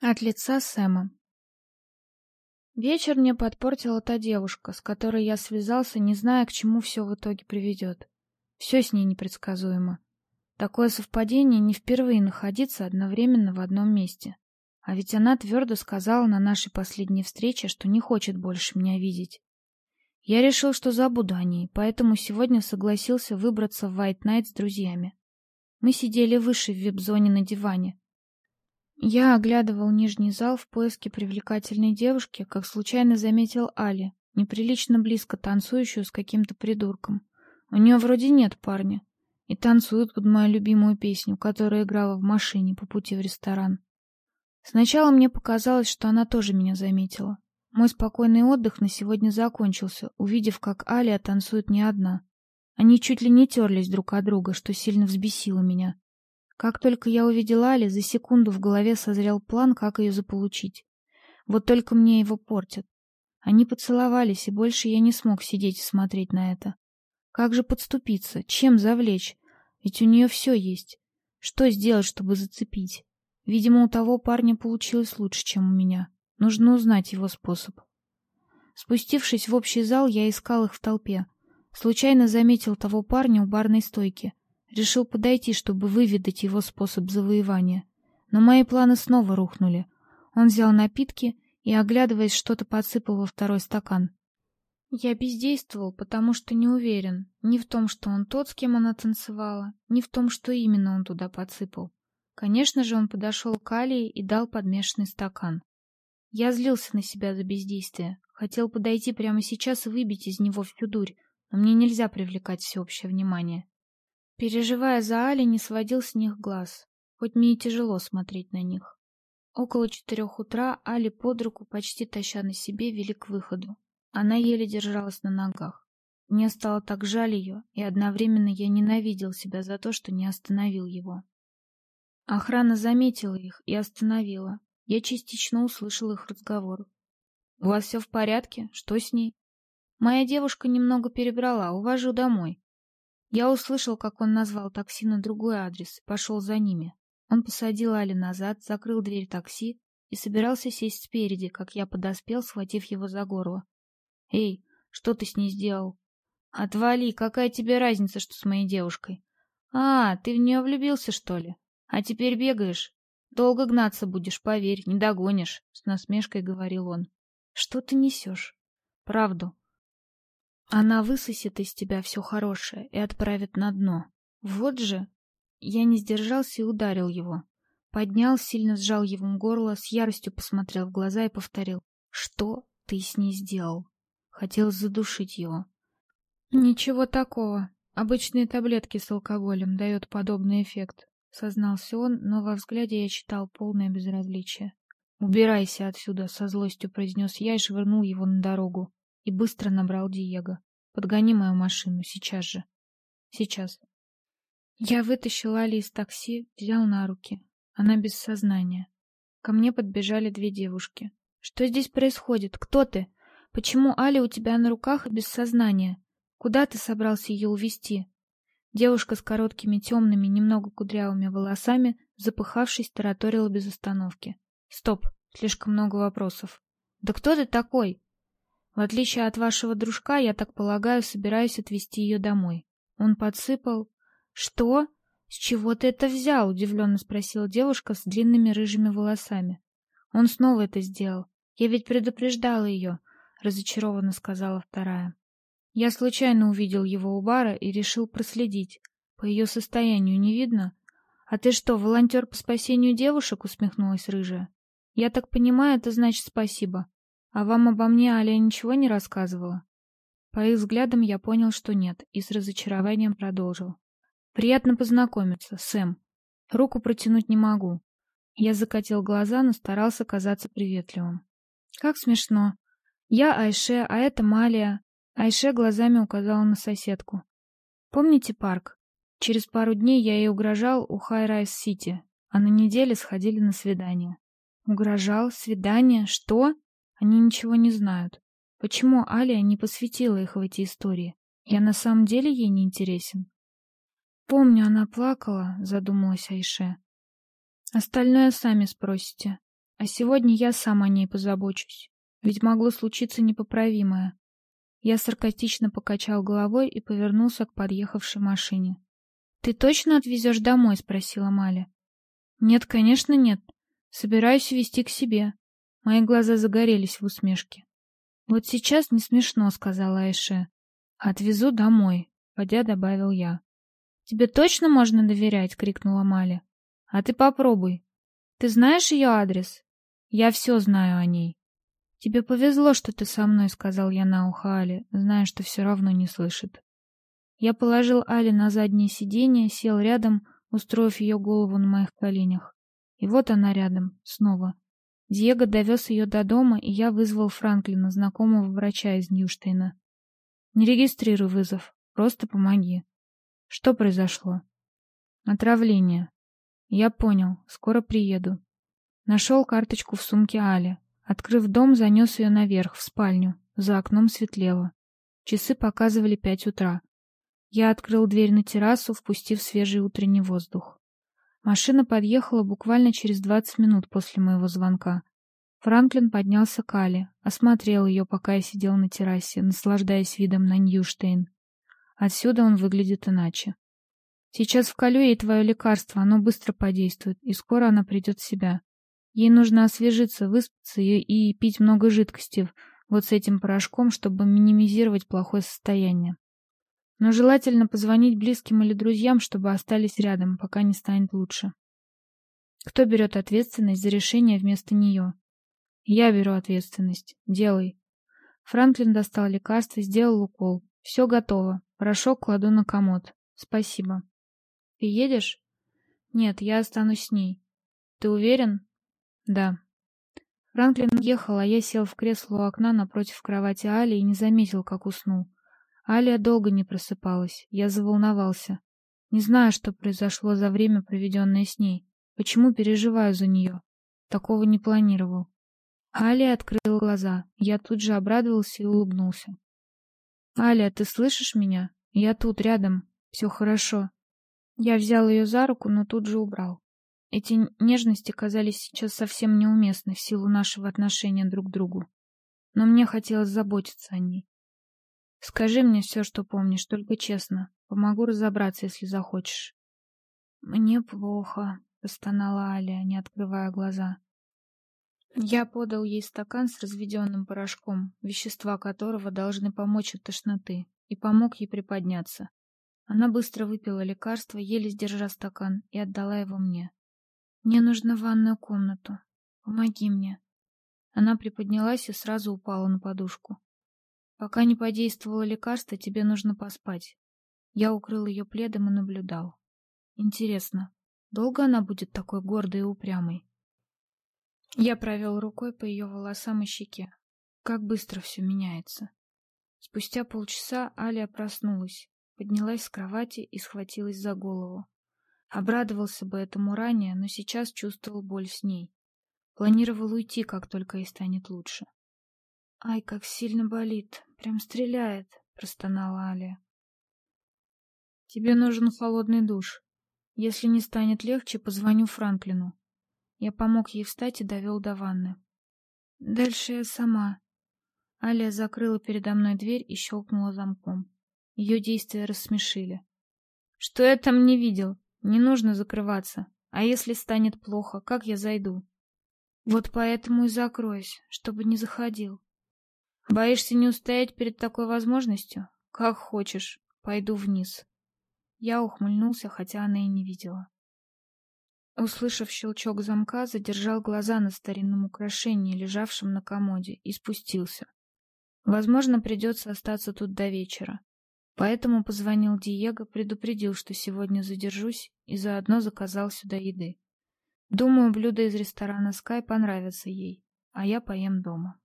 От лица Сэма. Вечер мне подпортила та девушка, с которой я связался, не зная, к чему все в итоге приведет. Все с ней непредсказуемо. Такое совпадение не впервые находиться одновременно в одном месте. А ведь она твердо сказала на нашей последней встрече, что не хочет больше меня видеть. Я решил, что забуду о ней, поэтому сегодня согласился выбраться в White Night с друзьями. Мы сидели выше в вип-зоне на диване, я оглядывал нижний зал в поиске привлекательной девушки, как случайно заметил Али, неприлично близко танцующую с каким-то придурком. У нее вроде нет парня. И танцует под мою любимую песню, которая играла в машине по пути в ресторан. Сначала мне показалось, что она тоже меня заметила. Мой спокойный отдых на сегодня закончился, увидев, как Алия танцует не одна. Они чуть ли не терлись друг от друга, что сильно взбесило меня. Как только я увидела Али, за секунду в голове созрел план, как ее заполучить. Вот только мне его портят. Они поцеловались, и больше я не смог сидеть и смотреть на это. Как же подступиться? Чем завлечь? Ведь у нее все есть. Что сделать, чтобы зацепить? Видимо, у того парня получилось лучше, чем у меня. Нужно узнать его способ. Спустившись в общий зал, я искал их в толпе. Случайно заметил того парня у барной стойки — Решил подойти, чтобы выведать его способ завоевания. Но мои планы снова рухнули. Он взял напитки и, оглядываясь, что-то подсыпал во второй стакан. Я бездействовал, потому что не уверен ни в том, что он тот, с кем она танцевала, ни в том, что именно он туда подсыпал. Конечно же, он подошел к Алии и дал подмешанный стакан. Я злился на себя за бездействие. Хотел подойти прямо сейчас и выбить из него всю дурь, но мне нельзя привлекать всеобщее внимание. Переживая за Али, не сводил с них глаз, хоть мне и тяжело смотреть на них. Около четырех утра Али под руку, почти таща на себе, вели к выходу. Она еле держалась на ногах. Мне стало так жаль ее, и одновременно я ненавидел себя за то, что не остановил его. Охрана заметила их и остановила. Я частично услышал их разговор. «У вас все в порядке? Что с ней?» «Моя девушка немного перебрала, увожу домой. Я услышал, как он назвал такси на другой адрес, пошел за ними. Он посадил Али назад, закрыл дверь такси и собирался сесть спереди, как я подоспел, схватив его за горло. «Эй, что ты с ней сделал?» «Отвали, какая тебе разница, что с моей девушкой?» «А, ты в нее влюбился, что ли? А теперь бегаешь? Долго гнаться будешь, поверь, не догонишь», — с насмешкой говорил он. «Что ты несешь?» «Правду. Она высосет из тебя все хорошее и отправит на дно. Вот же! Я не сдержался и ударил его. Поднял, сильно сжал его горло, с яростью посмотрел в глаза и повторил. Что ты с ней сделал? Хотел задушить его. Ничего такого. Обычные таблетки с алкоголем дают подобный эффект. Сознался он, но во взгляде я читал полное безразличие. «Убирайся отсюда!» — со злостью произнес я и швырнул его на дорогу и быстро набрал Диего. «Подгони мою машину, сейчас же». «Сейчас». Я вытащил Али из такси, взял на руки. Она без сознания. Ко мне подбежали две девушки. «Что здесь происходит? Кто ты? Почему Али у тебя на руках и без сознания? Куда ты собрался ее увезти?» Девушка с короткими темными, немного кудрявыми волосами, запыхавшись, тараторила без остановки. «Стоп, слишком много вопросов. Да кто ты такой? В отличие от вашего дружка, я так полагаю, собираюсь отвезти ее домой. Он подсыпал... Что? С чего ты это взял? Удивленно спросила девушка с длинными рыжими волосами. Он снова это сделал. Я ведь предупреждала ее, разочарованно сказала вторая. Я случайно увидел его у бара и решил проследить. По ее состоянию не видно. А ты что, волонтер по спасению девушек? усмехнулась рыжая. Я так понимаю, это значит спасибо. А вам обо мне Аля ничего не рассказывала? По их взглядам я понял, что нет, и с разочарованием продолжил. Приятно познакомиться, Сэм. Руку протянуть не могу. Я закатил глаза, но старался казаться приветливым. Как смешно. Я Айше, а это Малия. Айше глазами указала на соседку. Помните парк? Через пару дней я ей угрожал у Хай-Райс-Сити, а на неделе сходили на свидание. Угрожал? Свидание? Что? Они ничего не знают. Почему Алия не посвятила их в эти истории? Я на самом деле ей не интересен. Помню, она плакала, задумалась Айше. Остальное сами спросите. А сегодня я сам о ней позабочусь. Ведь могло случиться непоправимое. Я саркастично покачал головой и повернулся к подъехавшей машине. «Ты точно отвезешь домой?» — спросила Маля. «Нет, конечно, нет. Собираюсь везти к себе». Мои глаза загорелись в усмешке. «Вот сейчас не смешно», — сказала Айше. «Отвезу домой», — подя добавил я. «Тебе точно можно доверять?» — крикнула Маля. «А ты попробуй. Ты знаешь ее адрес?» «Я все знаю о ней». «Тебе повезло, что ты со мной», — сказал я на ухо Але, зная, что все равно не слышит. Я положил Али на заднее сиденье, сел рядом, устроив ее голову на моих коленях. И вот она рядом, снова. Диего довез ее до дома, и я вызвал Франклина, знакомого врача из Ньюштейна. «Не регистрируй вызов, просто помоги». «Что произошло?» «Отравление». «Я понял, скоро приеду». Нашел карточку в сумке Али. Открыв дом, занес ее наверх, в спальню. За окном светлело. Часы показывали пять утра. Я открыл дверь на террасу, впустив свежий утренний воздух. Машина подъехала буквально через двадцать минут после моего звонка. Франклин поднялся к Али, осмотрел ее, пока я сидел на террасе, наслаждаясь видом на Ньюштейн. Отсюда он выглядит иначе. Сейчас вколю ей твое лекарство, оно быстро подействует, и скоро она придет в себя. Ей нужно освежиться, выспаться и, пить много жидкости вот с этим порошком, чтобы минимизировать плохое состояние. Но желательно позвонить близким или друзьям, чтобы остались рядом, пока не станет лучше. Кто берет ответственность за решение вместо нее? Я беру ответственность. Делай. Франклин достал лекарство, сделал укол. Все готово. Порошок кладу на комод. Спасибо. Ты едешь? Нет, я останусь с ней. Ты уверен? Да. Франклин ехал, а я сел в кресло у окна напротив кровати Али и не заметил, как уснул. Алия долго не просыпалась. Я заволновался. Не знаю, что произошло за время, проведенное с ней. Почему переживаю за нее? Такого не планировал. Алия открыла глаза. Я тут же обрадовался и улыбнулся. «Алия, ты слышишь меня? Я тут, рядом. Все хорошо». Я взял ее за руку, но тут же убрал. Эти нежности казались сейчас совсем неуместны в силу нашего отношения друг к другу. Но мне хотелось заботиться о ней. Скажи мне все, что помнишь, только честно. Помогу разобраться, если захочешь. Мне плохо, простонала Аля, не открывая глаза. Я подал ей стакан с разведенным порошком, вещества которого должны помочь от тошноты, и помог ей приподняться. Она быстро выпила лекарство, еле сдержа стакан, и отдала его мне. Мне нужно в ванную комнату. Помоги мне. Она приподнялась и сразу упала на подушку. Пока не подействовало лекарство, тебе нужно поспать. Я укрыл ее пледом и наблюдал. Интересно, долго она будет такой гордой и упрямой? Я провел рукой по ее волосам и щеке. Как быстро все меняется. Спустя полчаса Алия проснулась, поднялась с кровати и схватилась за голову. Обрадовался бы этому ранее, но сейчас чувствовал боль с ней. Планировал уйти, как только ей станет лучше. «Ай, как сильно болит! Прям стреляет!» — простонала Алия. «Тебе нужен холодный душ. Если не станет легче, позвоню Франклину». Я помог ей встать и довел до ванны. Дальше я сама. Алия закрыла передо мной дверь и щелкнула замком. Ее действия рассмешили. «Что я там не видел? Не нужно закрываться. А если станет плохо, как я зайду? Вот поэтому и закроюсь, чтобы не заходил. Боишься не устоять перед такой возможностью? Как хочешь. Пойду вниз. Я ухмыльнулся, хотя она и не видела. Услышав щелчок замка, задержал глаза на старинном украшении, лежавшем на комоде, и спустился. Возможно, придется остаться тут до вечера. Поэтому позвонил Диего, предупредил, что сегодня задержусь, и заодно заказал сюда еды. Думаю, блюда из ресторана Sky понравятся ей, а я поем дома.